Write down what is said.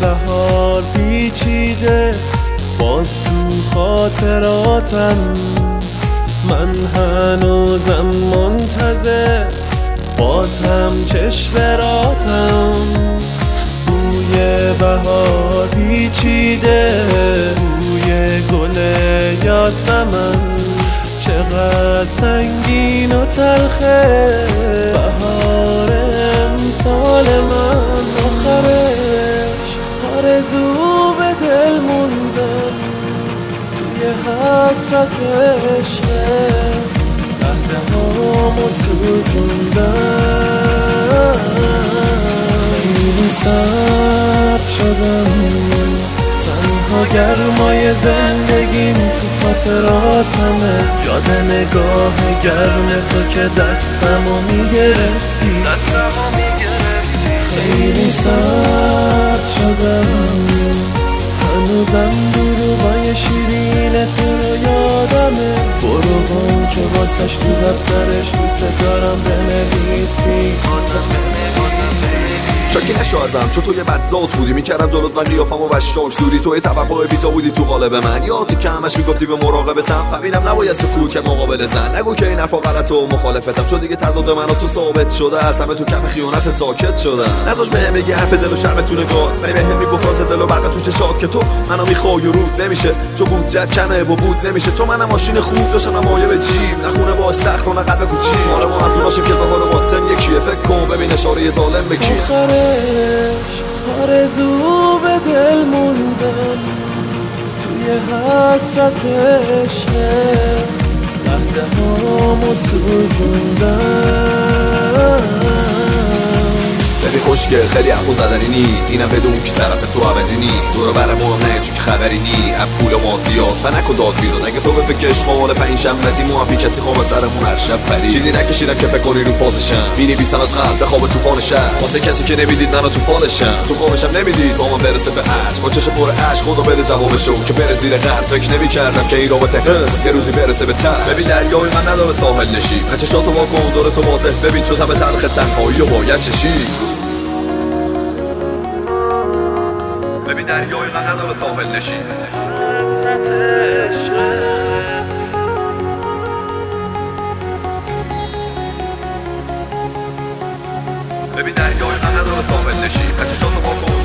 بهار پیچیده باز تو خاطراتم. من هنوزم منتظر باز هم چشوراتم بوی بهار پیچیده بوی گل یاسمن. چقدر سنگین و تلخه بهار امسال. حسرت عشقه لحظه هامو سوزوندم خیلی سرد شدم. تنها گرمای زندگیم تو خاطراتمه یاد نگاه گرم تو که دستمو می‌گرفتی خیلی سرد شدم. هنوزم که واسش تو دفترش دوست دارم بنویسی. شاکی نشو ازم چون تو یه بدزاد بودی. می‌کردم جلوت من قیافم و بشاش سودی توی توقع بیجا بودی تو قالب من. یا که همش می‌گفتی به مراقبتم فهمیدم نباید سکوت که مقابل زن. نگو که این حرفا غلط و مخالفتم. چون دیگه تضاد من تو ثابت شده از همه تو کم خیانت ساکت شده نذاش بهم بگی حرف دل و شرم تو ولی بهم می‌گفت راز دل و برق تو چشات که تو منو می‌خوای و رود نمیشه. چون بودجت کمه و بود نمیشه. چون منم ماشین خوب داشتم نمایه به جیب نخونه با سخت و نه قلب کوچیک ما از اوناشیم که ظاهر باطن یکیه. فکر کن ببین اشاره ظالم به آخرش آرزو به دل موندم توی حسرت عشقه لحظه هامو سوزوندم ببین خوشگل خیلی حرفو زدنی نی اینم بدون که طرف تو عوضی نی دور بر مهم نه چون که خبری نی اب پول مادیات و نکن داد بیرون. اگه تو به فکرش قال پنج شنبتی مو هم کسی خواب سرمون هر شب پری. چیزی نکشیدم که فکر کنی رو فازشم. می بیستم از قلب خواب طوفان شهر. واسه کسی که نمی‌دید منو تو فالشم تو خوابشم نمی‌دید با من برسه به عشق با چشم پر عشق خدا بده جوابشو که بره زیر قصد فکر نمی‌کردم که این رابطه یه روزی برسه به ته ببین دریای من نداره ساحل نشی چشاتو وا کن دور تو واضح. ببین شدم به تلخ تنهایی و باید چشید ببین دریای من نداره ساحل نشین. ببین دریای من نداره ساحل نشین. چشاتو با کن